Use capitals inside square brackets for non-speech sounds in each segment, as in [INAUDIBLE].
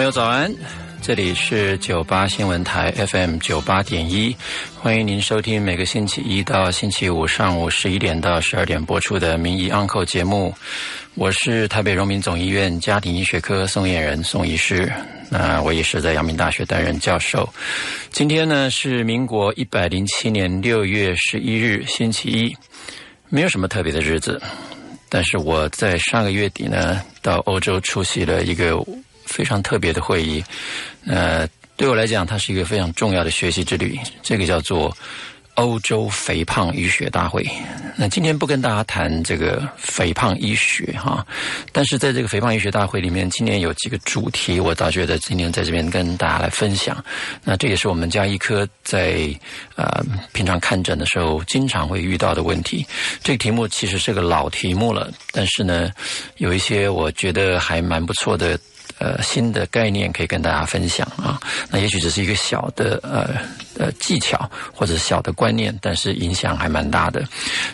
朋友早安，这里是九八新闻台 FM 九八点一，欢迎您收听每个星期一到星期五上午十一点到十二点播出的《名医 Uncle》节目。我是台北荣民总医院家庭医学科宋燕人宋医师，那我也是在阳明大学担任教授。今天呢是民国一百零七年六月十一日星期一，没有什么特别的日子，但是我在上个月底呢到欧洲出席了一个。非常特别的会议，呃，对我来讲，它是一个非常重要的学习之旅。这个叫做欧洲肥胖医学大会。那今天不跟大家谈这个肥胖医学哈，但是在这个肥胖医学大会里面，今年有几个主题，我倒觉得今天在这边跟大家来分享。那这也是我们家医科在呃平常看诊的时候经常会遇到的问题。这个题目其实是个老题目了，但是呢，有一些我觉得还蛮不错的。呃，新的概念可以跟大家分享啊。那也许只是一个小的呃呃技巧或者小的观念，但是影响还蛮大的。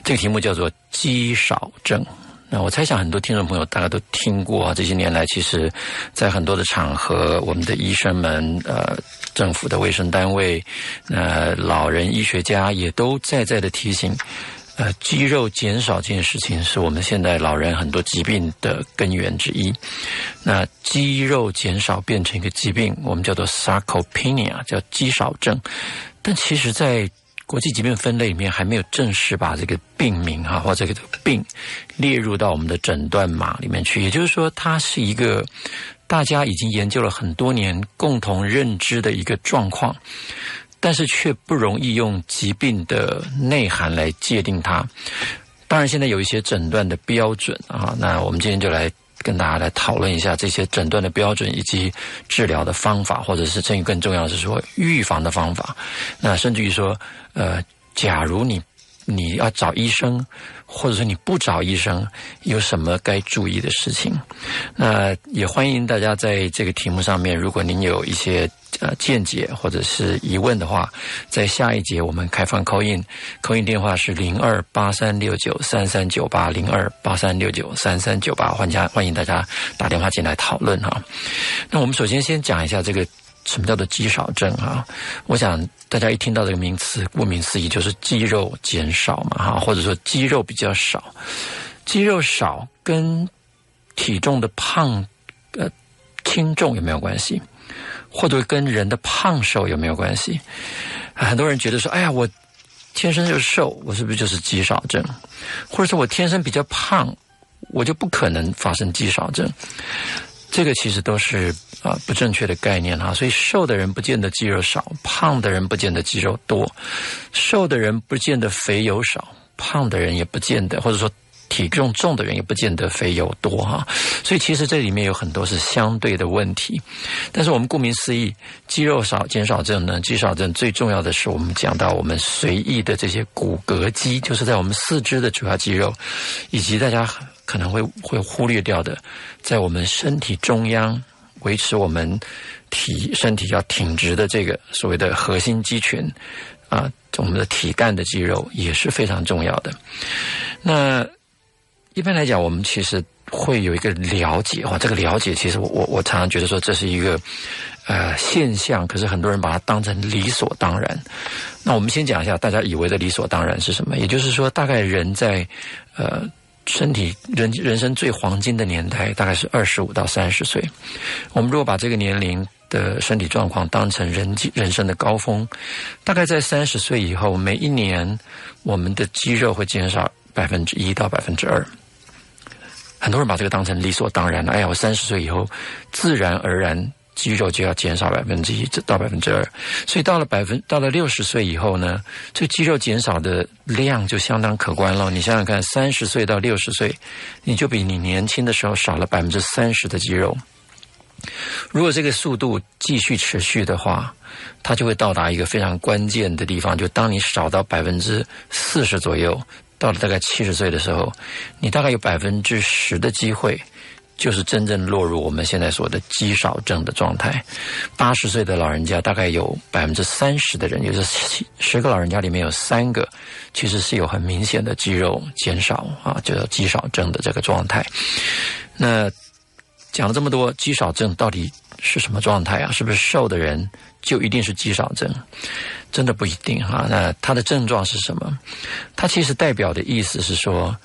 这个题目叫做肌少症。那我猜想很多听众朋友大家都听过啊。这些年来，其实，在很多的场合，我们的医生们、呃，政府的卫生单位、呃，老人医学家也都在在的提醒。呃，肌肉减少这件事情是我们现在老人很多疾病的根源之一。那肌肉减少变成一个疾病，我们叫做 sarcopenia，叫肌少症。但其实，在国际疾病分类里面，还没有正式把这个病名哈或者这个病列入到我们的诊断码里面去。也就是说，它是一个大家已经研究了很多年、共同认知的一个状况。但是却不容易用疾病的内涵来界定它。当然，现在有一些诊断的标准啊，那我们今天就来跟大家来讨论一下这些诊断的标准以及治疗的方法，或者是至于更重要是说预防的方法。那甚至于说，呃，假如你你要找医生。或者说你不找医生，有什么该注意的事情？那也欢迎大家在这个题目上面，如果您有一些呃见解或者是疑问的话，在下一节我们开放扣印，扣印电话是零二八三六九三三九八零二八三六九三三九八，欢迎欢迎大家打电话进来讨论哈。那我们首先先讲一下这个。什么叫做肌少症啊？我想大家一听到这个名词，顾名思义就是肌肉减少嘛，哈，或者说肌肉比较少。肌肉少跟体重的胖呃轻重有没有关系？或者跟人的胖瘦有没有关系？很多人觉得说，哎呀，我天生就瘦，我是不是就是肌少症？或者说我天生比较胖，我就不可能发生肌少症？这个其实都是啊不正确的概念哈，所以瘦的人不见得肌肉少，胖的人不见得肌肉多，瘦的人不见得肥油少，胖的人也不见得，或者说体重重的人也不见得肥油多哈。所以其实这里面有很多是相对的问题。但是我们顾名思义，肌肉少减少症呢，肌少症最重要的是我们讲到我们随意的这些骨骼肌，就是在我们四肢的主要肌肉，以及大家。可能会会忽略掉的，在我们身体中央维持我们体身体要挺直的这个所谓的核心肌群啊，我们的体干的肌肉也是非常重要的。那一般来讲，我们其实会有一个了解哈，这个了解其实我我我常常觉得说这是一个呃现象，可是很多人把它当成理所当然。那我们先讲一下大家以为的理所当然是什么，也就是说，大概人在呃。身体人人生最黄金的年代大概是二十五到三十岁。我们如果把这个年龄的身体状况当成人人生的高峰，大概在三十岁以后，每一年我们的肌肉会减少百分之一到百分之二。很多人把这个当成理所当然了。哎呀，我三十岁以后自然而然。肌肉就要减少百分之一到百分之二，所以到了百分到了六十岁以后呢，这肌肉减少的量就相当可观了。你想想看，三十岁到六十岁，你就比你年轻的时候少了百分之三十的肌肉。如果这个速度继续持续的话，它就会到达一个非常关键的地方，就当你少到百分之四十左右，到了大概七十岁的时候，你大概有百分之十的机会。就是真正落入我们现在说的肌少症的状态。八十岁的老人家大概有百分之三十的人，也就是十个老人家里面有三个，其实是有很明显的肌肉减少啊，就叫肌少症的这个状态。那讲了这么多，肌少症到底是什么状态啊？是不是瘦的人就一定是肌少症？真的不一定哈。那它的症状是什么？它其实代表的意思是说，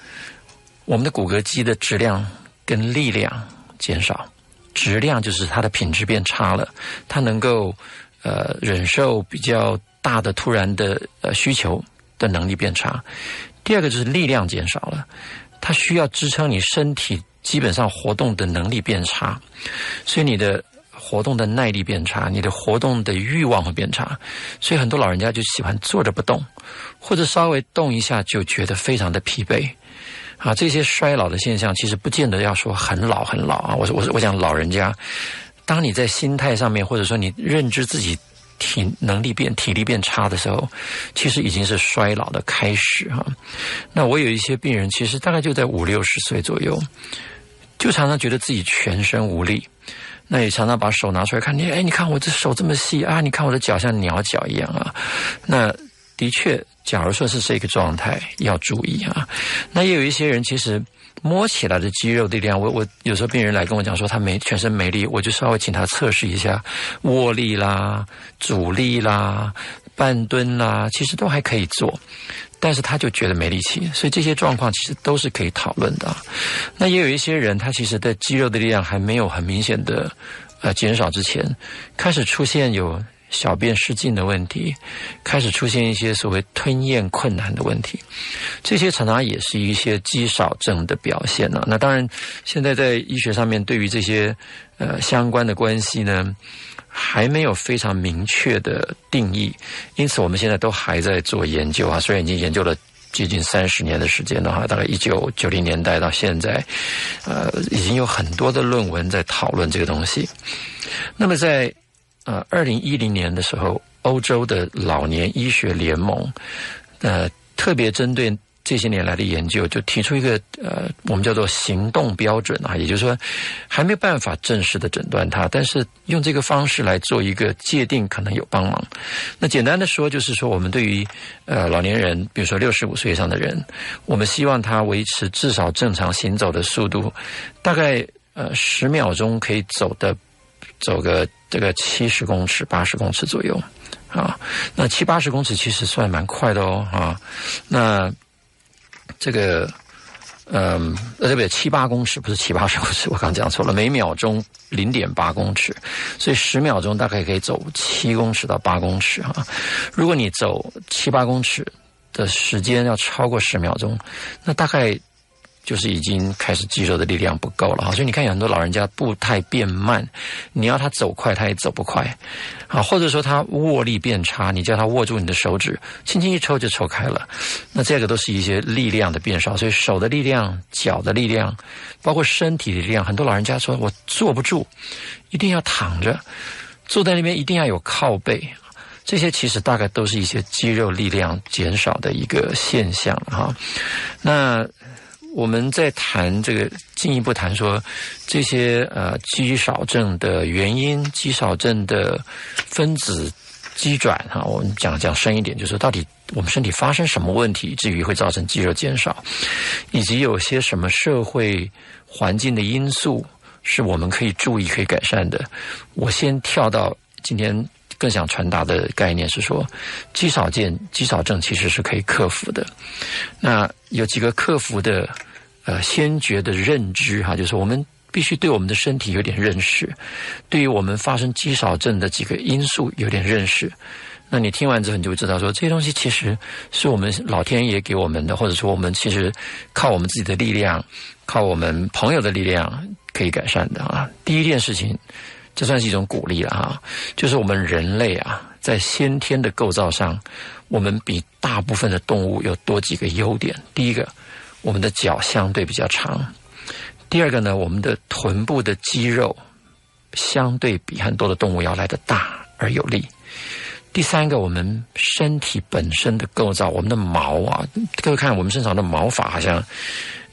我们的骨骼肌的质量跟力量减少，质量就是它的品质变差了，它能够呃忍受比较大的突然的呃需求的能力变差。第二个就是力量减少了，它需要支撑你身体基本上活动的能力变差，所以你的。活动的耐力变差，你的活动的欲望会变差，所以很多老人家就喜欢坐着不动，或者稍微动一下就觉得非常的疲惫。啊，这些衰老的现象其实不见得要说很老很老啊。我我我讲老人家，当你在心态上面，或者说你认知自己体能力变体力变差的时候，其实已经是衰老的开始哈。那我有一些病人，其实大概就在五六十岁左右，就常常觉得自己全身无力。那也常常把手拿出来看，你哎，你看我这手这么细啊，你看我的脚像鸟脚一样啊。那的确，假如说是这个状态，要注意啊。那也有一些人其实摸起来的肌肉力量，我我有时候病人来跟我讲说他没全身没力，我就稍微请他测试一下握力啦、阻力啦、半蹲啦，其实都还可以做。但是他就觉得没力气，所以这些状况其实都是可以讨论的。那也有一些人，他其实的肌肉的力量还没有很明显的呃减少之前，开始出现有小便失禁的问题，开始出现一些所谓吞咽困难的问题，这些常常也是一些肌少症的表现呢。那当然，现在在医学上面对于这些呃相关的关系呢。还没有非常明确的定义，因此我们现在都还在做研究啊。虽然已经研究了接近三十年的时间了哈，大概一九九零年代到现在，呃，已经有很多的论文在讨论这个东西。那么在呃二零一零年的时候，欧洲的老年医学联盟呃特别针对。这些年来的研究就提出一个呃，我们叫做行动标准啊，也就是说还没有办法正式的诊断它，但是用这个方式来做一个界定，可能有帮忙。那简单的说，就是说我们对于呃老年人，比如说六十五岁以上的人，我们希望他维持至少正常行走的速度，大概呃十秒钟可以走的走个这个七十公尺、八十公尺左右啊。那七八十公尺其实算蛮快的哦啊，那。这个，嗯，呃，对不对？七八公尺不是七八十公尺，我刚讲错了。每秒钟零点八公尺，所以十秒钟大概可以走七公尺到八公尺哈。如果你走七八公尺的时间要超过十秒钟，那大概。就是已经开始肌肉的力量不够了。哈，所以你看有很多老人家步态变慢，你要他走快他也走不快，啊，或者说他握力变差，你叫他握住你的手指，轻轻一抽就抽开了，那这个都是一些力量的变少，所以手的力量、脚的力量，包括身体的力量，很多老人家说我坐不住，一定要躺着，坐在那边一定要有靠背，这些其实大概都是一些肌肉力量减少的一个现象哈，那。我们在谈这个，进一步谈说这些呃肌少症的原因，肌少症的分子肌转哈，我们讲讲深一点，就是到底我们身体发生什么问题，至于会造成肌肉减少，以及有些什么社会环境的因素是我们可以注意、可以改善的。我先跳到今天。更想传达的概念是说，肌少症、肌少症其实是可以克服的。那有几个克服的呃先决的认知哈，就是我们必须对我们的身体有点认识，对于我们发生肌少症的几个因素有点认识。那你听完之后，你就知道说，这些东西其实是我们老天爷给我们的，或者说我们其实靠我们自己的力量，靠我们朋友的力量可以改善的啊。第一件事情。这算是一种鼓励了哈，就是我们人类啊，在先天的构造上，我们比大部分的动物有多几个优点。第一个，我们的脚相对比较长；第二个呢，我们的臀部的肌肉相对比很多的动物要来的大而有力；第三个，我们身体本身的构造，我们的毛啊，各位看我们身上的毛发好像。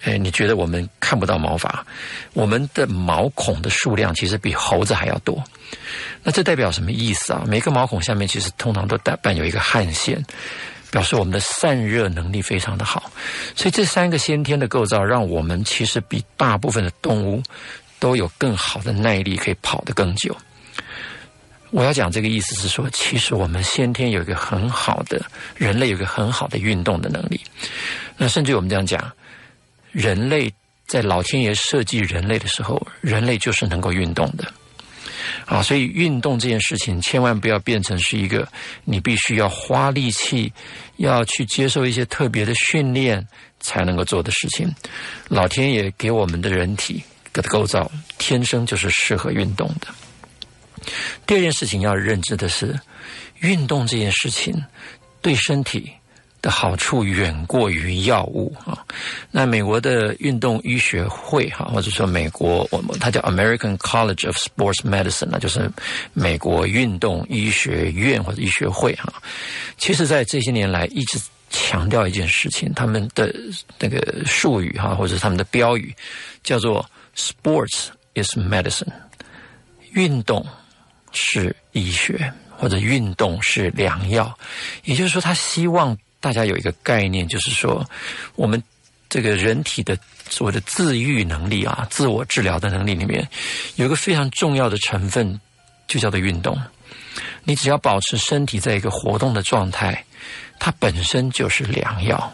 哎，你觉得我们看不到毛发？我们的毛孔的数量其实比猴子还要多。那这代表什么意思啊？每个毛孔下面其实通常都带伴有一个汗腺，表示我们的散热能力非常的好。所以这三个先天的构造，让我们其实比大部分的动物都有更好的耐力，可以跑得更久。我要讲这个意思是说，其实我们先天有一个很好的人类有一个很好的运动的能力。那甚至我们这样讲，人类在老天爷设计人类的时候，人类就是能够运动的。啊，所以运动这件事情千万不要变成是一个你必须要花力气，要去接受一些特别的训练才能够做的事情。老天爷给我们的人体的构造天生就是适合运动的。第二件事情要认知的是，运动这件事情对身体。的好处远过于药物啊！那美国的运动医学会哈，或者说美国我们它叫 American College of Sports Medicine，那就是美国运动医学院或者医学会哈。其实，在这些年来一直强调一件事情，他们的那个术语哈，或者他们的标语叫做 “Sports is medicine”，运动是医学，或者运动是良药。也就是说，他希望。大家有一个概念，就是说，我们这个人体的所谓的自愈能力啊，自我治疗的能力里面，有一个非常重要的成分，就叫做运动。你只要保持身体在一个活动的状态，它本身就是良药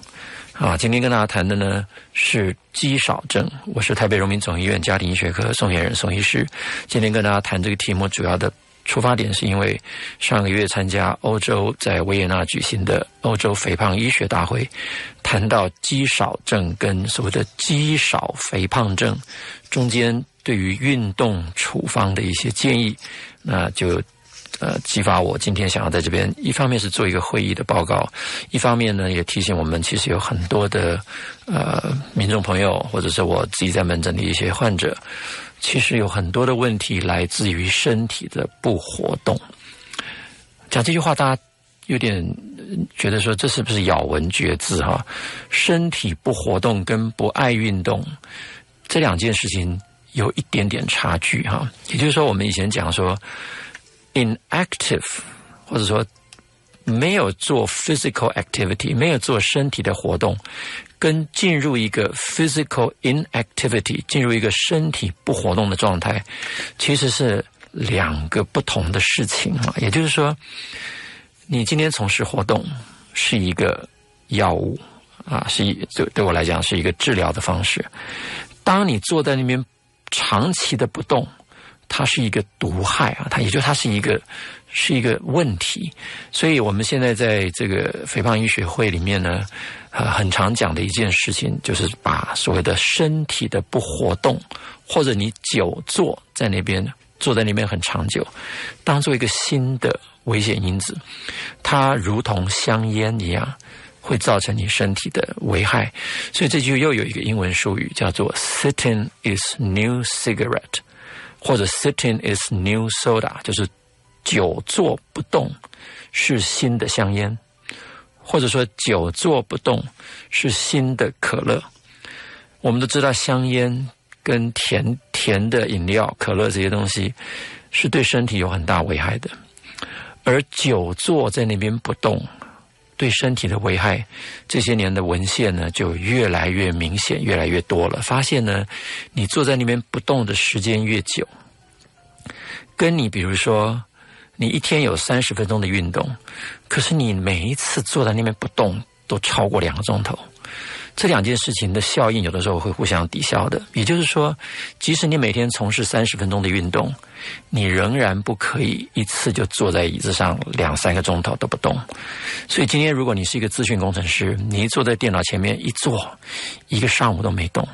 啊。今天跟大家谈的呢是肌少症，我是台北荣民总医院家庭医学科宋元仁宋医师。今天跟大家谈这个题目，主要的。出发点是因为上个月参加欧洲在维也纳举行的欧洲肥胖医学大会，谈到肌少症跟所谓的肌少肥胖症中间对于运动处方的一些建议，那就呃激发我今天想要在这边一方面是做一个会议的报告，一方面呢也提醒我们其实有很多的呃民众朋友或者是我自己在门诊的一些患者。其实有很多的问题来自于身体的不活动。讲这句话，大家有点觉得说这是不是咬文嚼字哈？身体不活动跟不爱运动这两件事情有一点点差距哈。也就是说，我们以前讲说，inactive 或者说没有做 physical activity，没有做身体的活动。跟进入一个 physical inactivity，进入一个身体不活动的状态，其实是两个不同的事情啊。也就是说，你今天从事活动是一个药物啊，是一对对我来讲是一个治疗的方式。当你坐在那边长期的不动，它是一个毒害啊，它也就它是一个是一个问题。所以我们现在在这个肥胖医学会里面呢。呃，很常讲的一件事情，就是把所谓的身体的不活动，或者你久坐在那边，坐在那边很长久，当做一个新的危险因子，它如同香烟一样，会造成你身体的危害。所以这就又有一个英文术语叫做 “sitting is new cigarette”，或者 “sitting is new soda”，就是久坐不动是新的香烟。或者说久坐不动是新的可乐。我们都知道香烟跟甜甜的饮料、可乐这些东西是对身体有很大危害的，而久坐在那边不动对身体的危害，这些年的文献呢就越来越明显、越来越多了。发现呢，你坐在那边不动的时间越久，跟你比如说。你一天有三十分钟的运动，可是你每一次坐在那边不动都超过两个钟头，这两件事情的效应有的时候会互相抵消的。也就是说，即使你每天从事三十分钟的运动，你仍然不可以一次就坐在椅子上两三个钟头都不动。所以今天如果你是一个资讯工程师，你一坐在电脑前面一坐，一个上午都没动，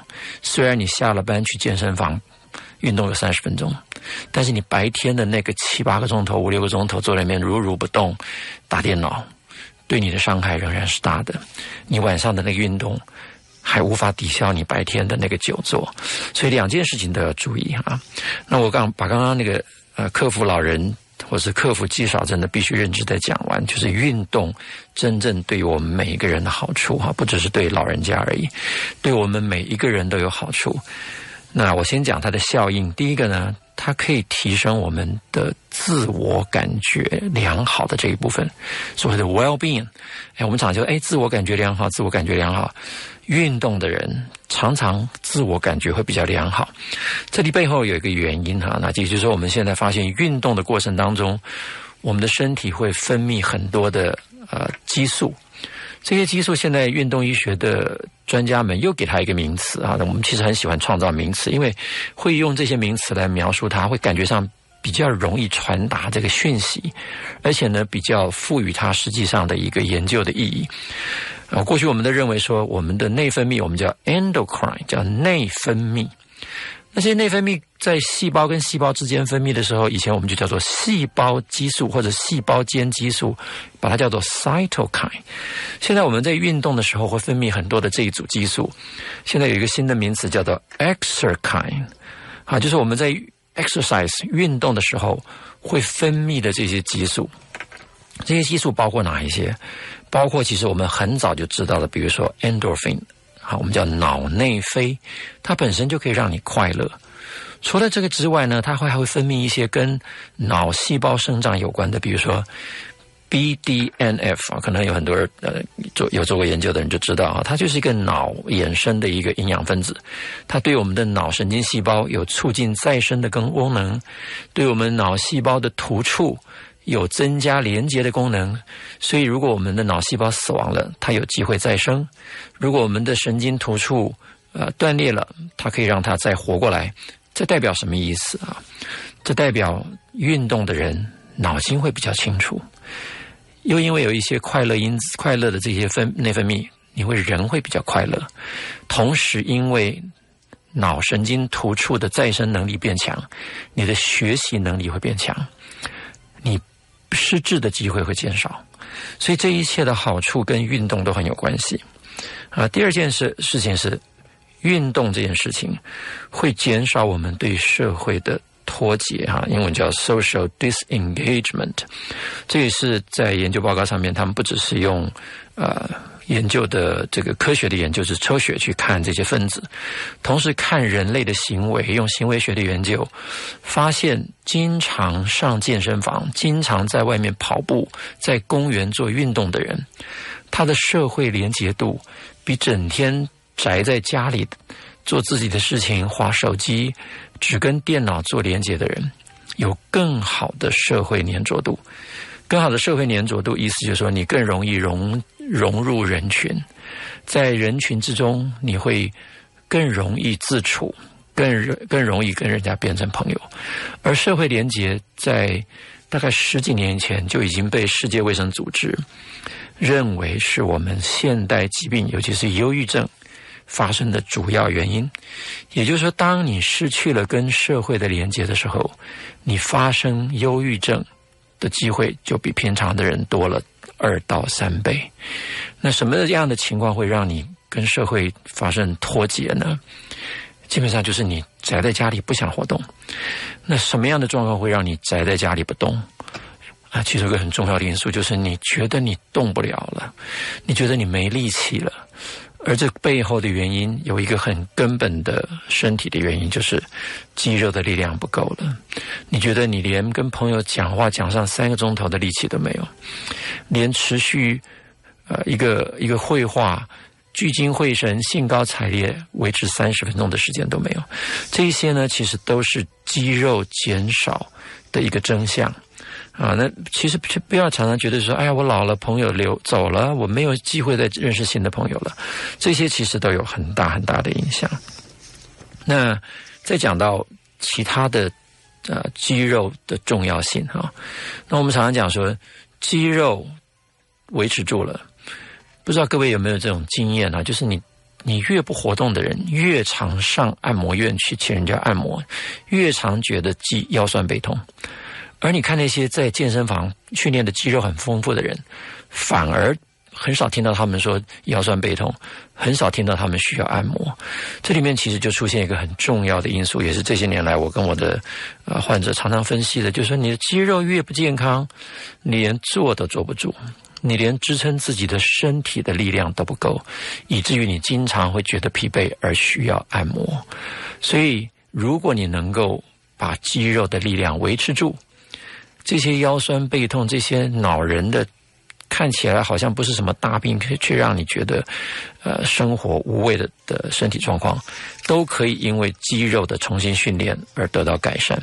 虽然你下了班去健身房。运动有三十分钟，但是你白天的那个七八个钟头、五六个钟头坐在那边如如不动打电脑，对你的伤害仍然是大的。你晚上的那个运动还无法抵消你白天的那个久坐，所以两件事情都要注意啊。那我刚把刚刚那个呃克服老人或是克服肌少症的必须认知的讲完，就是运动真正对于我们每一个人的好处哈，不只是对老人家而已，对我们每一个人都有好处。那我先讲它的效应。第一个呢，它可以提升我们的自我感觉良好的这一部分，所谓的 well-being。哎，我们讲究哎，自我感觉良好，自我感觉良好。运动的人常常自我感觉会比较良好，这里背后有一个原因哈，那也就是说，我们现在发现运动的过程当中，我们的身体会分泌很多的呃激素。这些激素，现在运动医学的专家们又给它一个名词啊。我们其实很喜欢创造名词，因为会用这些名词来描述它，会感觉上比较容易传达这个讯息，而且呢，比较赋予它实际上的一个研究的意义。啊，过去我们都认为说，我们的内分泌我们叫 endocrine，叫内分泌。那些内分泌在细胞跟细胞之间分泌的时候，以前我们就叫做细胞激素或者细胞间激素，把它叫做 cytokine。现在我们在运动的时候会分泌很多的这一组激素。现在有一个新的名词叫做 exerkine，啊，就是我们在 exercise 运动的时候会分泌的这些激素。这些激素包括哪一些？包括其实我们很早就知道的，比如说 endorphin。我们叫脑内啡，它本身就可以让你快乐。除了这个之外呢，它会还会分泌一些跟脑细胞生长有关的，比如说 BDNF 啊，可能有很多人呃做有做过研究的人就知道啊，它就是一个脑衍生的一个营养分子，它对我们的脑神经细胞有促进再生的功功能，对我们脑细胞的突触。有增加连接的功能，所以如果我们的脑细胞死亡了，它有机会再生；如果我们的神经突触呃断裂了，它可以让它再活过来。这代表什么意思啊？这代表运动的人脑筋会比较清楚，又因为有一些快乐因子、快乐的这些分内分泌，你会人会比较快乐。同时，因为脑神经突触的再生能力变强，你的学习能力会变强，失智的机会会减少，所以这一切的好处跟运动都很有关系。啊，第二件事事情是，运动这件事情会减少我们对社会的脱节，哈，英文叫 social disengagement。这也是在研究报告上面，他们不只是用呃。研究的这个科学的研究是抽血去看这些分子，同时看人类的行为，用行为学的研究发现，经常上健身房、经常在外面跑步、在公园做运动的人，他的社会连结度比整天宅在家里做自己的事情、划手机、只跟电脑做连接的人，有更好的社会粘着度。更好的社会粘着度，意思就是说，你更容易融融入人群，在人群之中，你会更容易自处，更更容易跟人家变成朋友。而社会连结在大概十几年前就已经被世界卫生组织认为是我们现代疾病，尤其是忧郁症发生的主要原因。也就是说，当你失去了跟社会的连接的时候，你发生忧郁症。的机会就比平常的人多了二到三倍。那什么样的情况会让你跟社会发生脱节呢？基本上就是你宅在家里不想活动。那什么样的状况会让你宅在家里不动？啊，其实有个很重要的因素就是你觉得你动不了了，你觉得你没力气了。而这背后的原因有一个很根本的身体的原因，就是肌肉的力量不够了。你觉得你连跟朋友讲话讲上三个钟头的力气都没有，连持续呃一个一个绘画聚精会神、兴高采烈维持三十分钟的时间都没有。这些呢，其实都是肌肉减少的一个真相。啊，那其实不要常常觉得说，哎呀，我老了，朋友留走了，我没有机会再认识新的朋友了。这些其实都有很大很大的影响。那再讲到其他的呃肌肉的重要性哈，那我们常常讲说，肌肉维持住了，不知道各位有没有这种经验啊？就是你你越不活动的人，越常上按摩院去请人家按摩，越常觉得肌腰酸背痛。而你看那些在健身房训练的肌肉很丰富的人，反而很少听到他们说腰酸背痛，很少听到他们需要按摩。这里面其实就出现一个很重要的因素，也是这些年来我跟我的呃患者常常分析的，就是说你的肌肉越不健康，你连坐都坐不住，你连支撑自己的身体的力量都不够，以至于你经常会觉得疲惫而需要按摩。所以如果你能够把肌肉的力量维持住。这些腰酸背痛，这些恼人的，看起来好像不是什么大病，却却让你觉得，呃，生活无味的的身体状况，都可以因为肌肉的重新训练而得到改善。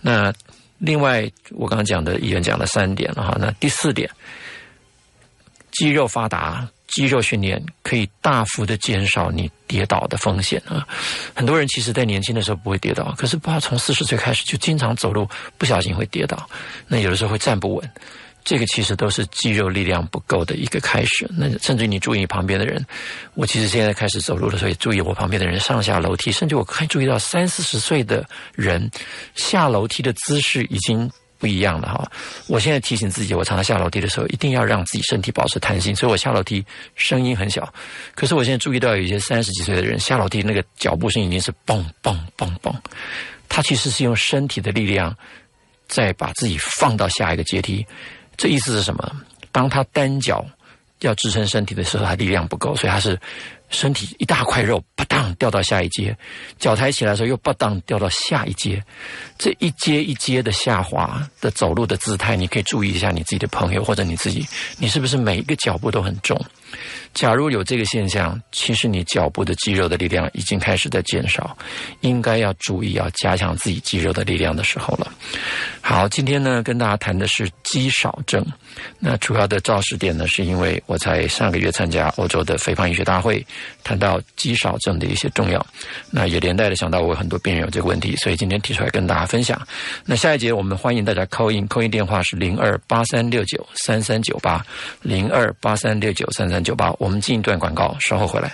那另外，我刚刚讲的，已经讲了三点了哈。那第四点，肌肉发达。肌肉训练可以大幅的减少你跌倒的风险啊！很多人其实，在年轻的时候不会跌倒，可是不知道从四十岁开始就经常走路不小心会跌倒，那有的时候会站不稳，这个其实都是肌肉力量不够的一个开始。那甚至你注意你旁边的人，我其实现在开始走路的时候，也注意我旁边的人上下楼梯，甚至我可以注意到三四十岁的人下楼梯的姿势已经。不一样的哈，我现在提醒自己，我常常下楼梯的时候，一定要让自己身体保持弹性。所以我下楼梯声音很小，可是我现在注意到有一些三十几岁的人下楼梯那个脚步声已经是嘣嘣嘣嘣，他其实是用身体的力量在把自己放到下一个阶梯。这意思是什么？当他单脚要支撑身体的时候，他力量不够，所以他是。身体一大块肉，啪当掉到下一阶，脚抬起来的时候又啪当掉到下一阶，这一阶一阶的下滑的走路的姿态，你可以注意一下你自己的朋友或者你自己，你是不是每一个脚步都很重？假如有这个现象，其实你脚部的肌肉的力量已经开始在减少，应该要注意要加强自己肌肉的力量的时候了。好，今天呢跟大家谈的是肌少症，那主要的肇事点呢，是因为我在上个月参加欧洲的肥胖医学大会。谈到肌少症的一些重要，那也连带的想到我很多病人有这个问题，所以今天提出来跟大家分享。那下一节我们欢迎大家扣音，扣音电话是零二八三六九三三九八零二八三六九三三九八。我们进一段广告，稍后回来。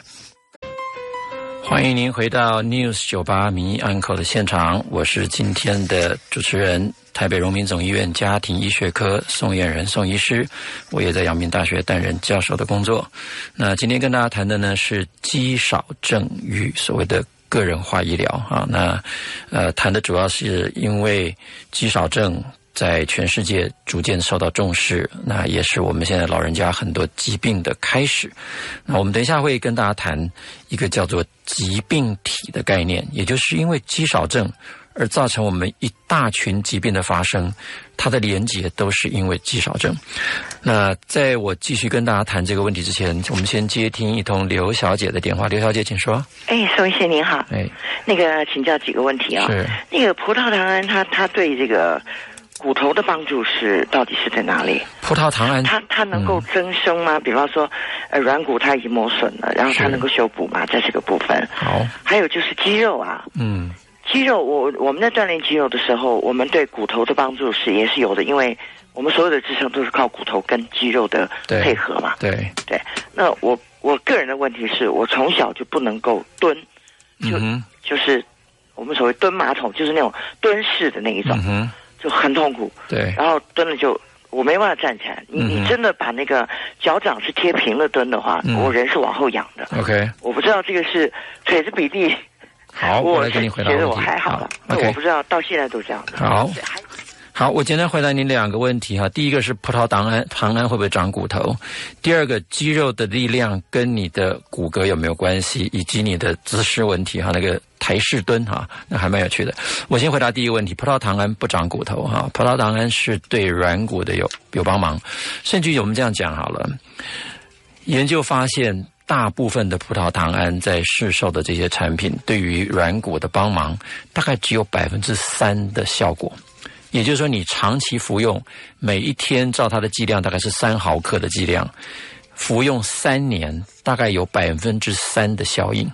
欢迎您回到 News 九八民意安口的现场，我是今天的主持人。台北荣民总医院家庭医学科宋燕人宋医师，我也在阳明大学担任教授的工作。那今天跟大家谈的呢是肌少症与所谓的个人化医疗啊。那呃谈的主要是因为肌少症在全世界逐渐受到重视，那也是我们现在老人家很多疾病的开始。那我们等一下会跟大家谈一个叫做疾病体的概念，也就是因为肌少症。而造成我们一大群疾病的发生，它的连结都是因为肌少症。那在我继续跟大家谈这个问题之前，我们先接听一通刘小姐的电话。刘小姐，请说。哎，宋医生您好。哎，那个请教几个问题啊。是。那个葡萄糖胺，它它对这个骨头的帮助是到底是在哪里？葡萄糖胺，它它能够增生吗？比方说，呃，软骨它已经磨损了，然后它能够修补吗？在这个部分。好。还有就是肌肉啊。嗯。肌肉，我我们在锻炼肌肉的时候，我们对骨头的帮助是也是有的，因为我们所有的支撑都是靠骨头跟肌肉的配合嘛。对对。那我我个人的问题是我从小就不能够蹲，就就是我们所谓蹲马桶，就是那种蹲式的那一种，就很痛苦。对。然后蹲了就我没办法站起来。你你真的把那个脚掌是贴平了蹲的话，我人是往后仰的。OK。我不知道这个是腿的比例。好，[LAUGHS] 我来给你回答问题。我还好，OK，我不知道到现在都这样。好，好，我简单回答您两个问题哈。第一个是葡萄糖胺，糖胺会不会长骨头？第二个，肌肉的力量跟你的骨骼有没有关系？以及你的姿势问题哈，那个台式蹲哈，那还蛮有趣的。我先回答第一个问题，葡萄糖胺不长骨头哈，葡萄糖胺是对软骨的有有帮忙。甚至于我们这样讲好了，研究发现。大部分的葡萄糖胺在市售的这些产品，对于软骨的帮忙，大概只有百分之三的效果。也就是说，你长期服用，每一天照它的剂量大概是三毫克的剂量，服用三年，大概有百分之三的效应。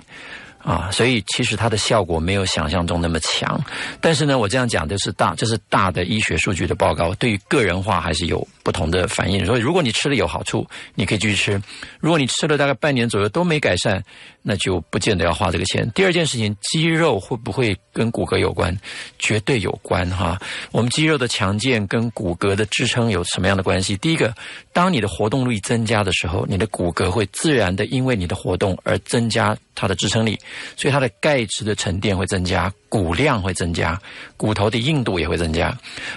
啊，所以其实它的效果没有想象中那么强。但是呢，我这样讲就是大，这是大的医学数据的报告，对于个人化还是有不同的反应。所以，如果你吃了有好处，你可以继续吃；如果你吃了大概半年左右都没改善，那就不见得要花这个钱。第二件事情，肌肉会不会跟骨骼有关？绝对有关哈。我们肌肉的强健跟骨骼的支撑有什么样的关系？第一个，当你的活动力增加的时候，你的骨骼会自然的因为你的活动而增加。它的支撑力，所以它的钙质的沉淀会增加，骨量会增加，骨头的硬度也会增加，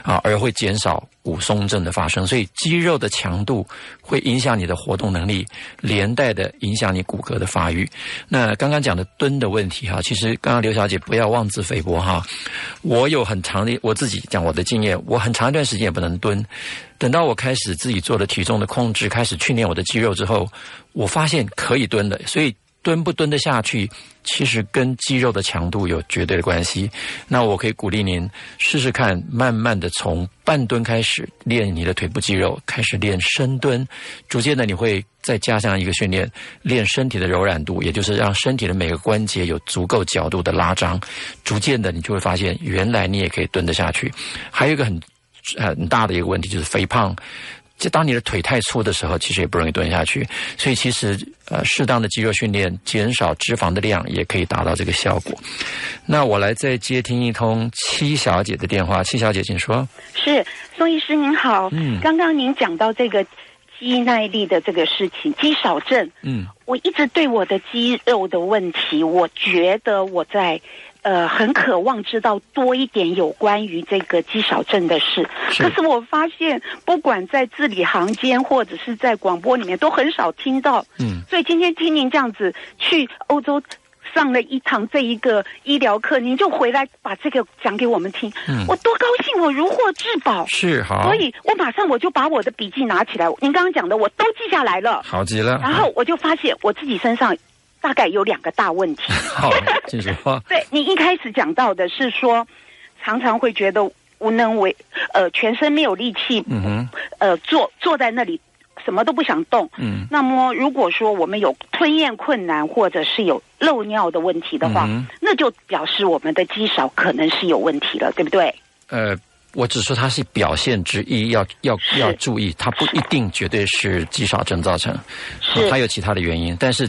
啊，而会减少骨松症的发生。所以肌肉的强度会影响你的活动能力，连带的影响你骨骼的发育。那刚刚讲的蹲的问题哈，其实刚刚刘小姐不要妄自菲薄哈。我有很长的我自己讲我的经验，我很长一段时间也不能蹲。等到我开始自己做了体重的控制，开始训练我的肌肉之后，我发现可以蹲的。所以。蹲不蹲得下去，其实跟肌肉的强度有绝对的关系。那我可以鼓励您试试看，慢慢的从半蹲开始练你的腿部肌肉，开始练深蹲，逐渐的你会再加上一个训练，练身体的柔软度，也就是让身体的每个关节有足够角度的拉张。逐渐的，你就会发现，原来你也可以蹲得下去。还有一个很很大的一个问题，就是肥胖。就当你的腿太粗的时候，其实也不容易蹲下去。所以其实呃，适当的肌肉训练，减少脂肪的量，也可以达到这个效果。那我来再接听一通七小姐的电话。七小姐，请说。是宋医师您好。嗯。刚刚您讲到这个肌耐力的这个事情，肌少症。嗯。我一直对我的肌肉的问题，我觉得我在。呃，很渴望知道多一点有关于这个肌少症的事。可是我发现，不管在字里行间或者是在广播里面，都很少听到。嗯。所以今天听您这样子去欧洲上了一堂这一个医疗课，您就回来把这个讲给我们听。嗯。我多高兴，我如获至宝。是好。所以我马上我就把我的笔记拿起来，您刚刚讲的我都记下来了。好极了。然后我就发现我自己身上。大概有两个大问题。[LAUGHS] 好，继续说。[LAUGHS] 对你一开始讲到的是说，常常会觉得无能为，呃，全身没有力气，嗯哼，呃，坐坐在那里什么都不想动。嗯。那么，如果说我们有吞咽困难，或者是有漏尿的问题的话，那就表示我们的肌少可能是有问题了，对不对？呃，我只说它是表现之一，要要要注意，它不一定绝对是肌少症造成，是还有其他的原因，但是。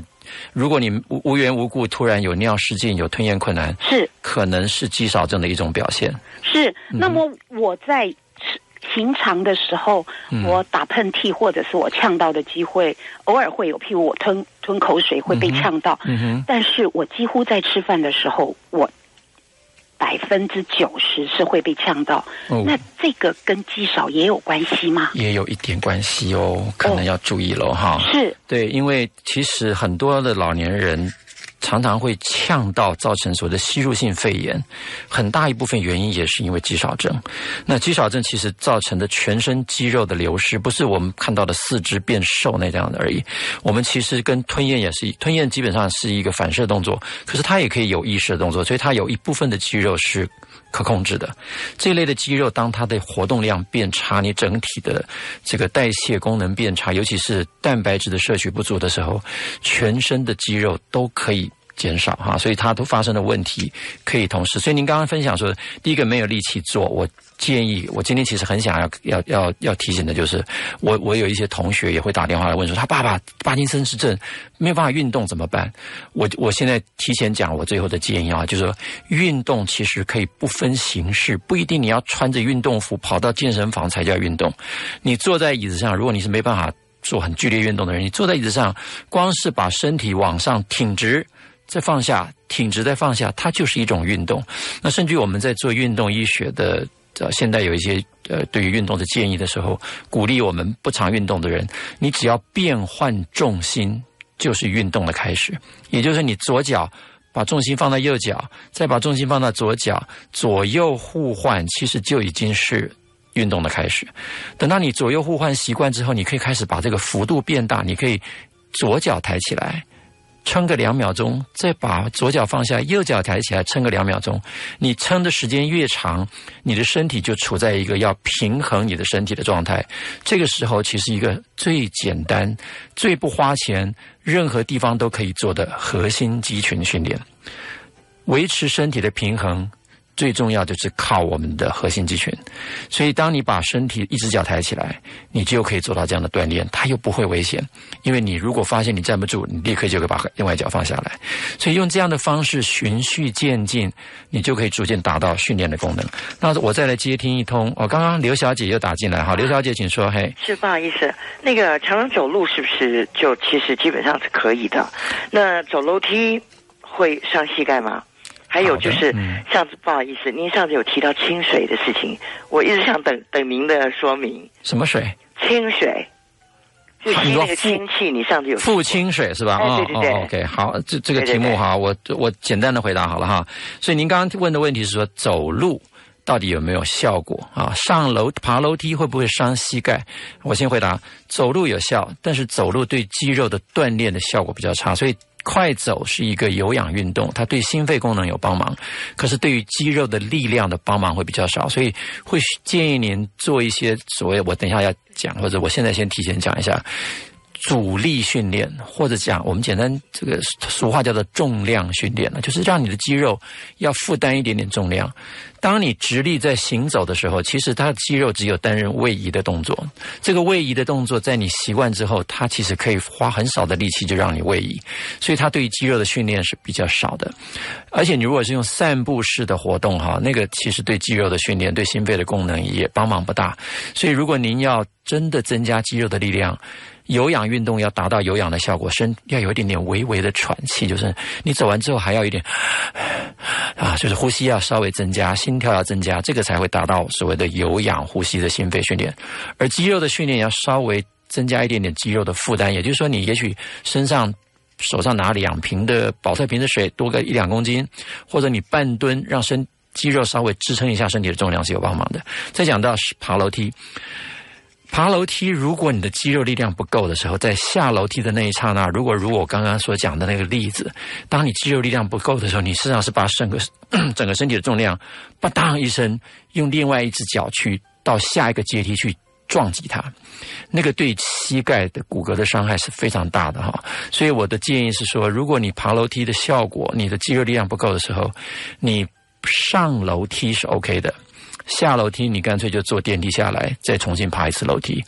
如果你无无缘无故突然有尿失禁、有吞咽困难，是。可能是肌少症的一种表现。是，那么我在平常的时候，我打喷嚏或者是我呛到的机会，偶尔会有，譬如我吞吞口水会被呛到，但是我几乎在吃饭的时候，我。百分之九十是会被呛到，那这个跟肌少也有关系吗？也有一点关系哦，可能要注意了哈。是对，因为其实很多的老年人。常常会呛到，造成所谓的吸入性肺炎，很大一部分原因也是因为肌少症。那肌少症其实造成的全身肌肉的流失，不是我们看到的四肢变瘦那样的而已。我们其实跟吞咽也是，吞咽基本上是一个反射动作，可是它也可以有意识的动作，所以它有一部分的肌肉是可控制的。这一类的肌肉，当它的活动量变差，你整体的这个代谢功能变差，尤其是蛋白质的摄取不足的时候，全身的肌肉都可以。减少哈，所以它都发生的问题可以同时。所以您刚刚分享说，第一个没有力气做，我建议我今天其实很想要要要要提醒的就是，我我有一些同学也会打电话来问说，他爸爸帕金森氏症没有办法运动怎么办？我我现在提前讲我最后的建议啊，就是说运动其实可以不分形式，不一定你要穿着运动服跑到健身房才叫运动。你坐在椅子上，如果你是没办法做很剧烈运动的人，你坐在椅子上，光是把身体往上挺直。再放下，挺直再放下，它就是一种运动。那甚至于我们在做运动医学的，呃，现在有一些呃，对于运动的建议的时候，鼓励我们不常运动的人，你只要变换重心，就是运动的开始。也就是你左脚把重心放在右脚，再把重心放到左脚，左右互换，其实就已经是运动的开始。等到你左右互换习惯之后，你可以开始把这个幅度变大，你可以左脚抬起来。撑个两秒钟，再把左脚放下，右脚抬起来，撑个两秒钟。你撑的时间越长，你的身体就处在一个要平衡你的身体的状态。这个时候，其实一个最简单、最不花钱、任何地方都可以做的核心肌群训练，维持身体的平衡。最重要就是靠我们的核心肌群，所以当你把身体一只脚抬起来，你就可以做到这样的锻炼，它又不会危险，因为你如果发现你站不住，你立刻就可以把另外一脚放下来。所以用这样的方式循序渐进，你就可以逐渐达到训练的功能。那我再来接听一通，哦，刚刚刘小姐又打进来，哈，刘小姐请说，嘿，是不好意思，那个常常走路是不是就其实基本上是可以的？那走楼梯会伤膝盖吗？还有就是上次不好意思，您上次有提到清水的事情，我一直想等等您的说明。什么水？清水。就吸那个氢气，你上次有负清水是吧？哦，对对对，OK，好，这这个题目哈，我我简单的回答好了哈。所以您刚刚问的问题是说走路到底有没有效果啊？上楼爬楼梯会不会伤膝盖？我先回答，走路有效，但是走路对肌肉的锻炼的效果比较差，所以。快走是一个有氧运动，它对心肺功能有帮忙，可是对于肌肉的力量的帮忙会比较少，所以会建议您做一些所谓我等一下要讲，或者我现在先提前讲一下。阻力训练，或者讲我们简单这个俗话叫做重量训练呢，就是让你的肌肉要负担一点点重量。当你直立在行走的时候，其实它的肌肉只有担任位移的动作。这个位移的动作，在你习惯之后，它其实可以花很少的力气就让你位移，所以它对于肌肉的训练是比较少的。而且你如果是用散步式的活动哈，那个其实对肌肉的训练、对心肺的功能也帮忙不大。所以如果您要真的增加肌肉的力量，有氧运动要达到有氧的效果，身要有一点点微微的喘气，就是你走完之后还要一点 [SIGHS] 啊，就是呼吸要稍微增加，心跳要增加，这个才会达到所谓的有氧呼吸的心肺训练。而肌肉的训练要稍微增加一点点肌肉的负担，也就是说，你也许身上手上拿两瓶的保特瓶的水，多个一两公斤，或者你半蹲，让身肌肉稍微支撑一下身体的重量是有帮忙的。再讲到爬楼梯。爬楼梯，如果你的肌肉力量不够的时候，在下楼梯的那一刹那，如果如我刚刚所讲的那个例子，当你肌肉力量不够的时候，你实际上是把整个 [CLEARS THROAT] 整个身体的重量，吧当一声，用另外一只脚去到下一个阶梯去撞击它，那个对膝盖的骨骼的伤害是非常大的哈。所以我的建议是说，如果你爬楼梯的效果，你的肌肉力量不够的时候，你上楼梯是 OK 的。下楼梯，你干脆就坐电梯下来，再重新爬一次楼梯，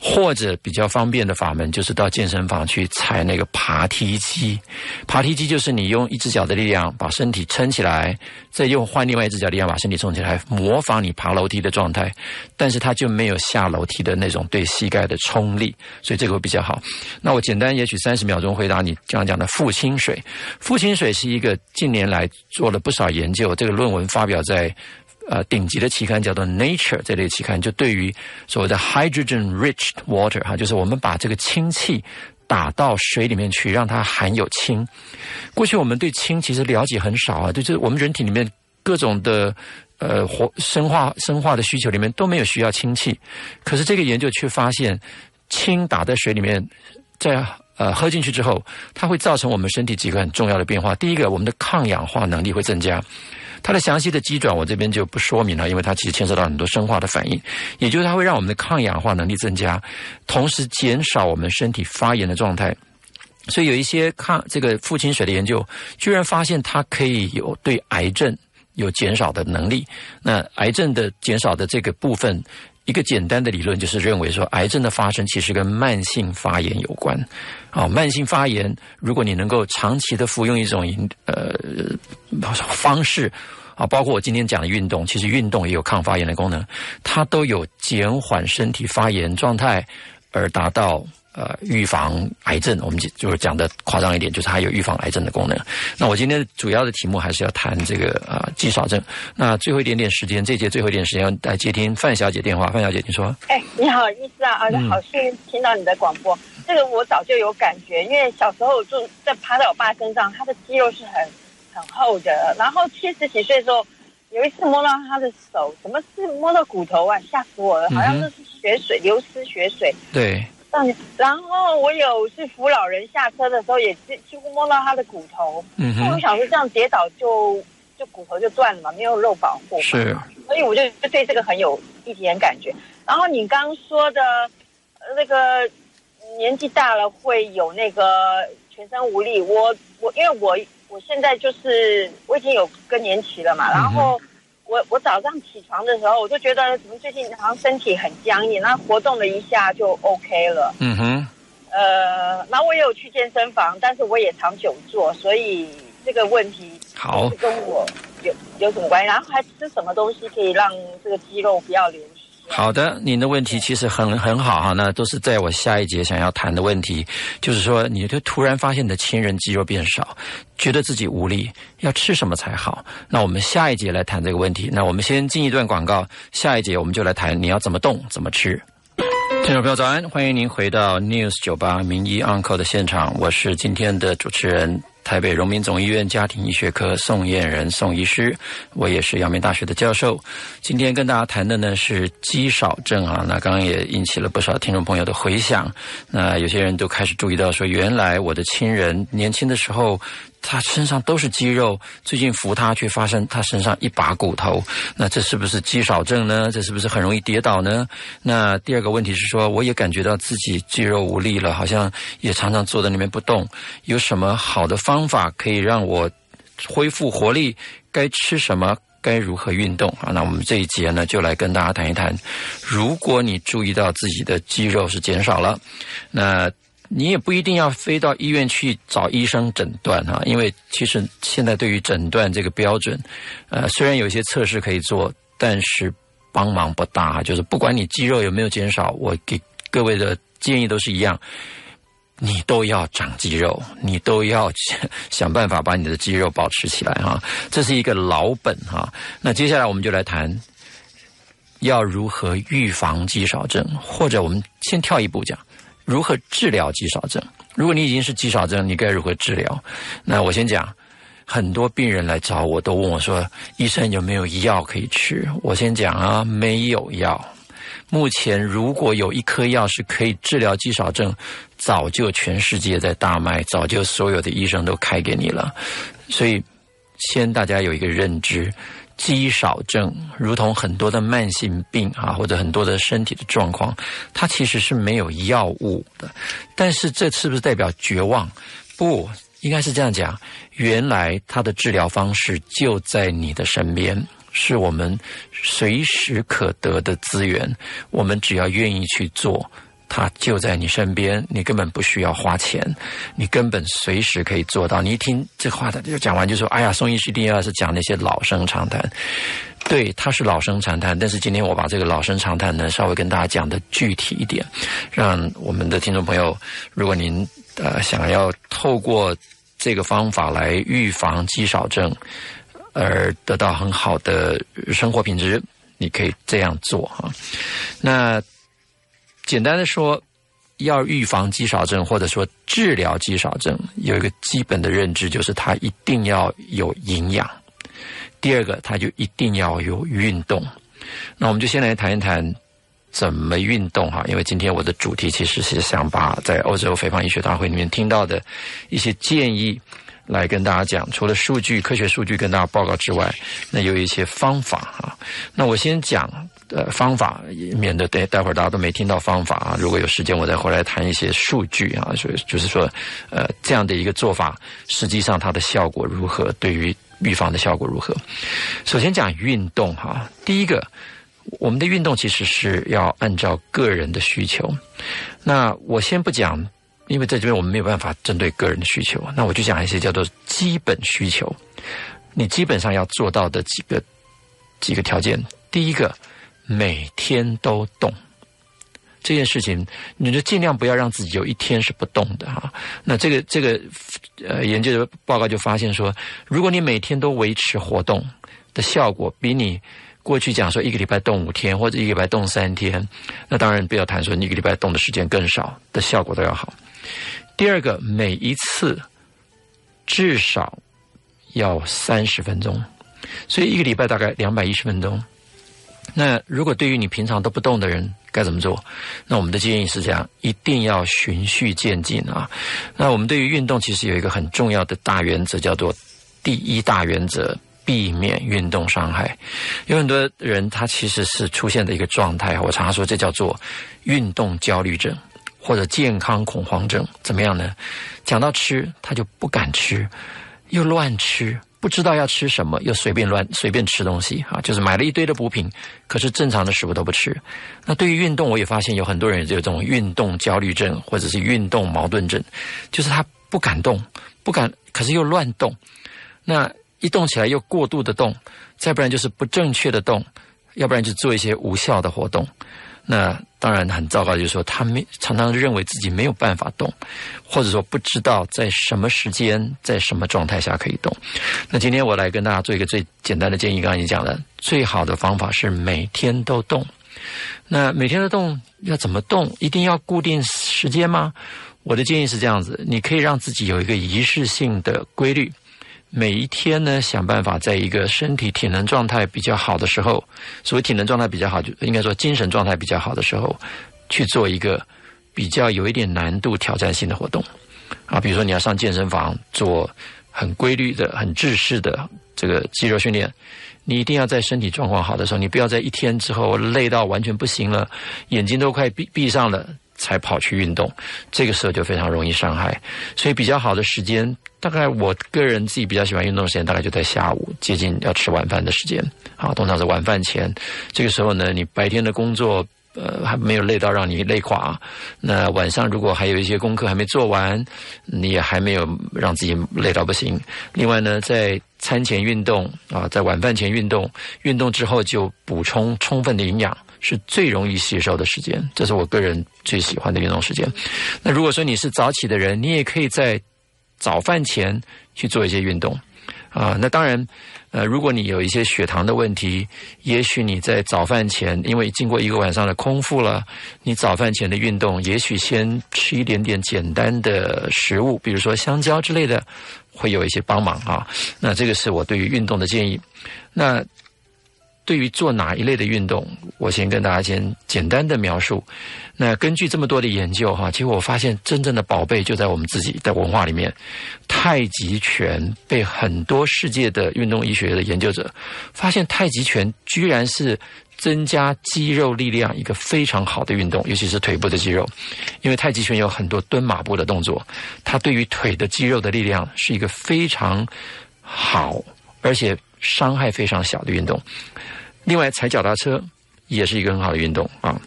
或者比较方便的法门，就是到健身房去踩那个爬梯机。爬梯机就是你用一只脚的力量把身体撑起来，再用换另外一只脚力量把身体撑起来，模仿你爬楼梯的状态，但是它就没有下楼梯的那种对膝盖的冲力，所以这个会比较好。那我简单也许三十秒钟回答你刚刚讲的负清水。负清水是一个近年来做了不少研究，这个论文发表在。呃，顶级的期刊叫做《Nature》这类期刊，就对于所谓的 hydrogen-rich water 哈，就是我们把这个氢气打到水里面去，让它含有氢。过去我们对氢其实了解很少啊，就是我们人体里面各种的呃活生化生化的需求里面都没有需要氢气。可是这个研究却发现，氢打在水里面，在呃喝进去之后，它会造成我们身体几个很重要的变化。第一个，我们的抗氧化能力会增加。它的详细的机转我这边就不说明了，因为它其实牵涉到很多生化的反应，也就是它会让我们的抗氧化能力增加，同时减少我们身体发炎的状态。所以有一些抗这个负氢水的研究，居然发现它可以有对癌症有减少的能力。那癌症的减少的这个部分。一个简单的理论就是认为说，癌症的发生其实跟慢性发炎有关。啊，慢性发炎，如果你能够长期的服用一种呃方式，啊，包括我今天讲的运动，其实运动也有抗发炎的功能，它都有减缓身体发炎状态，而达到。呃，预防癌症，我们就就是讲的夸张一点，就是它有预防癌症的功能。那我今天主要的题目还是要谈这个啊，肌少症。那最后一点点时间，这节最后一点时间来接听范小姐电话。范小姐，你说？哎，你好，医师啊，啊，好幸运听到你的广播。这个我早就有感觉，因为小时候就在趴在我爸身上，他的肌肉是很很厚的。然后七十几岁的时候，有一次摸到他的手，怎么是摸到骨头啊？吓死我了，好像那是血水流失血水。对。然后我有是扶老人下车的时候，也几几乎摸到他的骨头。嗯哼，我想说这样跌倒就就骨头就断了嘛，没有肉保护。是，所以我就对这个很有一点感觉。然后你刚说的那个年纪大了会有那个全身无力，我我因为我我现在就是我已经有更年期了嘛，然后。我我早上起床的时候，我就觉得怎么最近好像身体很僵硬，然后活动了一下就 OK 了。嗯哼。呃，然后我也有去健身房，但是我也常久坐，所以这个问题好跟我有有什么关系？然后还吃什么东西可以让这个肌肉不要流失？好的，您的问题其实很很好哈，那都是在我下一节想要谈的问题，就是说，你就突然发现你的亲人肌肉变少，觉得自己无力，要吃什么才好？那我们下一节来谈这个问题。那我们先进一段广告，下一节我们就来谈你要怎么动，怎么吃。听众朋友早安，欢迎您回到 News 九八名医 Uncle 的现场，我是今天的主持人。台北荣民总医院家庭医学科宋燕仁宋医师，我也是阳明大学的教授。今天跟大家谈的呢是肌少症啊，那刚刚也引起了不少听众朋友的回响。那有些人都开始注意到说，原来我的亲人年轻的时候。他身上都是肌肉，最近扶他却发生他身上一把骨头，那这是不是肌少症呢？这是不是很容易跌倒呢？那第二个问题是说，我也感觉到自己肌肉无力了，好像也常常坐在那边不动。有什么好的方法可以让我恢复活力？该吃什么？该如何运动？啊，那我们这一节呢，就来跟大家谈一谈。如果你注意到自己的肌肉是减少了，那。你也不一定要飞到医院去找医生诊断哈，因为其实现在对于诊断这个标准，呃，虽然有些测试可以做，但是帮忙不大。就是不管你肌肉有没有减少，我给各位的建议都是一样，你都要长肌肉，你都要想办法把你的肌肉保持起来哈。这是一个老本哈。那接下来我们就来谈，要如何预防肌少症，或者我们先跳一步讲。如何治疗肌少症？如果你已经是肌少症，你该如何治疗？那我先讲，很多病人来找我都问我说：“医生有没有药可以吃？”我先讲啊，没有药。目前如果有一颗药是可以治疗肌少症，早就全世界在大卖，早就所有的医生都开给你了。所以，先大家有一个认知。肌少症如同很多的慢性病啊，或者很多的身体的状况，它其实是没有药物的。但是这是不是代表绝望？不应该是这样讲。原来它的治疗方式就在你的身边，是我们随时可得的资源。我们只要愿意去做。他就在你身边，你根本不需要花钱，你根本随时可以做到。你一听这话，他就讲完就说：“哎呀，宋医师一定要是讲那些老生常谈。”对，他是老生常谈，但是今天我把这个老生常谈呢，稍微跟大家讲的具体一点，让我们的听众朋友，如果您呃想要透过这个方法来预防肌少症，而得到很好的生活品质，你可以这样做哈。那。简单的说，要预防肌少症，或者说治疗肌少症，有一个基本的认知，就是它一定要有营养。第二个，它就一定要有运动。那我们就先来谈一谈怎么运动哈，因为今天我的主题其实是想把在欧洲肥胖医学大会里面听到的一些建议来跟大家讲。除了数据、科学数据跟大家报告之外，那有一些方法哈。那我先讲。呃，方法免得待待会儿大家都没听到方法啊。如果有时间，我再回来谈一些数据啊。所以就是说，呃，这样的一个做法，实际上它的效果如何？对于预防的效果如何？首先讲运动哈，第一个，我们的运动其实是要按照个人的需求。那我先不讲，因为在这边我们没有办法针对个人的需求。那我就讲一些叫做基本需求，你基本上要做到的几个几个条件。第一个。每天都动这件事情，你就尽量不要让自己有一天是不动的哈。那这个这个呃研究的报告就发现说，如果你每天都维持活动的效果，比你过去讲说一个礼拜动五天或者一个礼拜动三天，那当然不要谈说你一个礼拜动的时间更少的效果都要好。第二个，每一次至少要三十分钟，所以一个礼拜大概两百一十分钟。那如果对于你平常都不动的人该怎么做？那我们的建议是这样：一定要循序渐进啊。那我们对于运动其实有一个很重要的大原则，叫做第一大原则：避免运动伤害。有很多人他其实是出现的一个状态，我常常说这叫做运动焦虑症或者健康恐慌症。怎么样呢？讲到吃，他就不敢吃，又乱吃。不知道要吃什么，又随便乱随便吃东西啊！就是买了一堆的补品，可是正常的食物都不吃。那对于运动，我也发现有很多人有这种运动焦虑症，或者是运动矛盾症，就是他不敢动，不敢，可是又乱动。那一动起来又过度的动，再不然就是不正确的动，要不然就做一些无效的活动。那当然很糟糕，就是说他没常常认为自己没有办法动，或者说不知道在什么时间、在什么状态下可以动。那今天我来跟大家做一个最简单的建议，刚才你讲了，最好的方法是每天都动。那每天的动要怎么动？一定要固定时间吗？我的建议是这样子：你可以让自己有一个仪式性的规律。每一天呢，想办法在一个身体体能状态比较好的时候，所谓体能状态比较好，就应该说精神状态比较好的时候，去做一个比较有一点难度、挑战性的活动啊。比如说，你要上健身房做很规律的、很制式的这个肌肉训练，你一定要在身体状况好的时候，你不要在一天之后累到完全不行了，眼睛都快闭闭上了。才跑去运动，这个时候就非常容易伤害。所以比较好的时间，大概我个人自己比较喜欢运动的时间，大概就在下午接近要吃晚饭的时间。啊，通常是晚饭前。这个时候呢，你白天的工作呃还没有累到让你累垮，那晚上如果还有一些功课还没做完，你也还没有让自己累到不行。另外呢，在餐前运动啊，在晚饭前运动，运动之后就补充充分的营养。是最容易吸收的时间，这是我个人最喜欢的运动时间。那如果说你是早起的人，你也可以在早饭前去做一些运动啊。那当然，呃，如果你有一些血糖的问题，也许你在早饭前，因为经过一个晚上的空腹了，你早饭前的运动，也许先吃一点点简单的食物，比如说香蕉之类的，会有一些帮忙啊。那这个是我对于运动的建议。那。对于做哪一类的运动，我先跟大家先简单的描述。那根据这么多的研究哈，其实我发现真正的宝贝就在我们自己的文化里面。太极拳被很多世界的运动医学的研究者发现，太极拳居然是增加肌肉力量一个非常好的运动，尤其是腿部的肌肉。因为太极拳有很多蹲马步的动作，它对于腿的肌肉的力量是一个非常好，而且伤害非常小的运动。另外，踩脚踏车也是一个很好的运动啊。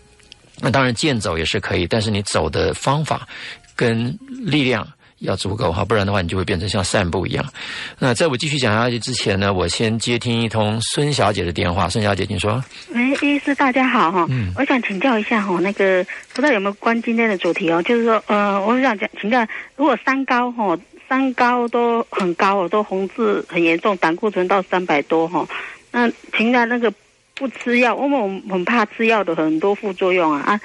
那当然，健走也是可以，但是你走的方法跟力量要足够哈，不然的话，你就会变成像散步一样。那在我继续讲下去之前呢，我先接听一通孙小姐的电话。孙小姐，请说。喂，医师，大家好哈。嗯。我想请教一下哈，那个不知道有没有关今天的主题哦？就是说，呃，我想讲请教，如果三高哈，三高都很高哦，都红字很严重，胆固醇到三百多哈，那请教那个。不吃药，因为我们很怕吃药的很多副作用啊啊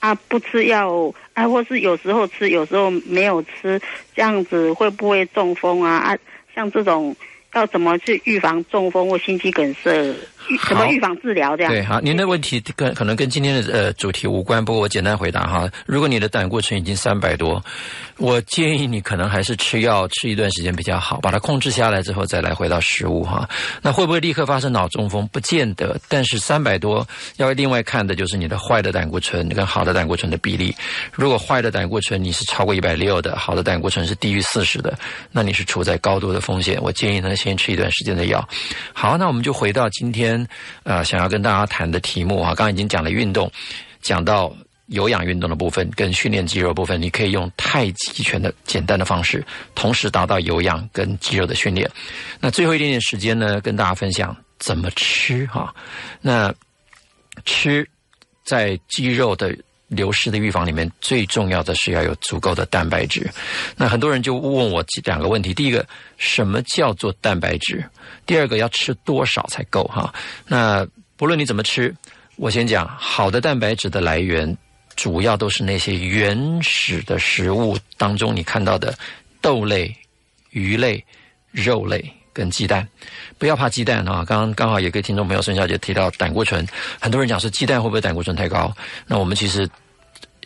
啊！不吃药啊，或是有时候吃，有时候没有吃，这样子会不会中风啊啊？像这种。要怎么去预防中风或心肌梗塞？怎么预防治疗这样？对，好，您的问题跟可能跟今天的呃主题无关，不过我简单回答哈。如果你的胆固醇已经三百多，我建议你可能还是吃药吃一段时间比较好，把它控制下来之后再来回到食物哈。那会不会立刻发生脑中风？不见得，但是三百多要另外看的就是你的坏的胆固醇跟好的胆固醇的比例。如果坏的胆固醇你是超过一百六的，好的胆固醇是低于四十的，那你是处在高度的风险。我建议呢。先吃一段时间的药，好，那我们就回到今天呃想要跟大家谈的题目啊，刚刚已经讲了运动，讲到有氧运动的部分跟训练肌肉部分，你可以用太极拳的简单的方式，同时达到有氧跟肌肉的训练。那最后一点点时间呢，跟大家分享怎么吃哈。那吃在肌肉的。流失的预防里面最重要的是要有足够的蛋白质。那很多人就问我两个问题：第一个，什么叫做蛋白质？第二个，要吃多少才够？哈，那不论你怎么吃，我先讲好的蛋白质的来源，主要都是那些原始的食物当中你看到的豆类、鱼类、肉类。跟鸡蛋，不要怕鸡蛋啊！刚刚刚好也跟听众朋友孙小姐提到胆固醇，很多人讲说鸡蛋会不会胆固醇太高？那我们其实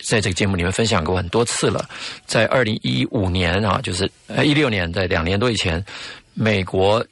在这个节目里面分享过很多次了。在二零一五年啊，就是呃一六年，在两年多以前，美国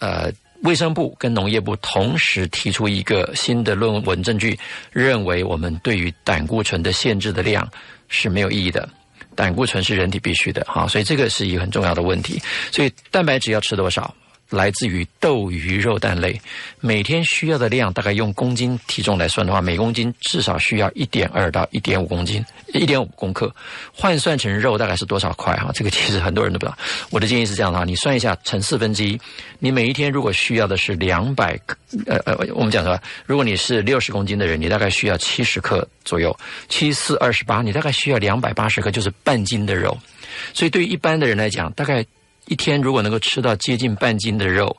呃卫生部跟农业部同时提出一个新的论文证据，认为我们对于胆固醇的限制的量是没有意义的。胆固醇是人体必须的哈，所以这个是一个很重要的问题。所以蛋白质要吃多少？来自于豆、鱼、肉、蛋类，每天需要的量大概用公斤体重来算的话，每公斤至少需要一点二到一点五公斤，一点五公克，换算成肉大概是多少块哈？这个其实很多人都不知道。我的建议是这样的哈，你算一下，乘四分之一，你每一天如果需要的是两百克，呃呃，我们讲说，如果你是六十公斤的人，你大概需要七十克左右，七四二十八，你大概需要两百八十克，就是半斤的肉。所以对于一般的人来讲，大概。一天如果能够吃到接近半斤的肉，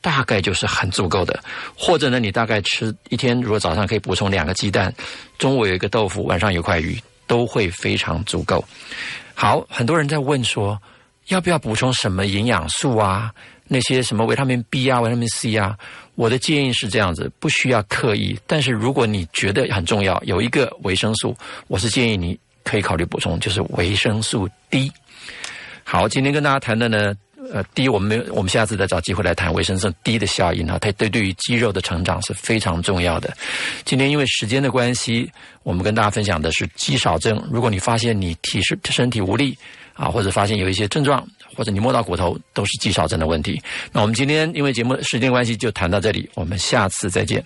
大概就是很足够的。或者呢，你大概吃一天，如果早上可以补充两个鸡蛋，中午有一个豆腐，晚上有块鱼，都会非常足够。好，很多人在问说，要不要补充什么营养素啊？那些什么维他命 B 啊、维他命 C 啊？我的建议是这样子，不需要刻意。但是如果你觉得很重要，有一个维生素，我是建议你可以考虑补充，就是维生素 D。好，今天跟大家谈的呢，呃，第一，我们没，我们下次再找机会来谈维生素 D 的效应啊，它对对于肌肉的成长是非常重要的。今天因为时间的关系，我们跟大家分享的是肌少症。如果你发现你体是身体无力啊，或者发现有一些症状，或者你摸到骨头，都是肌少症的问题。那我们今天因为节目时间关系就谈到这里，我们下次再见。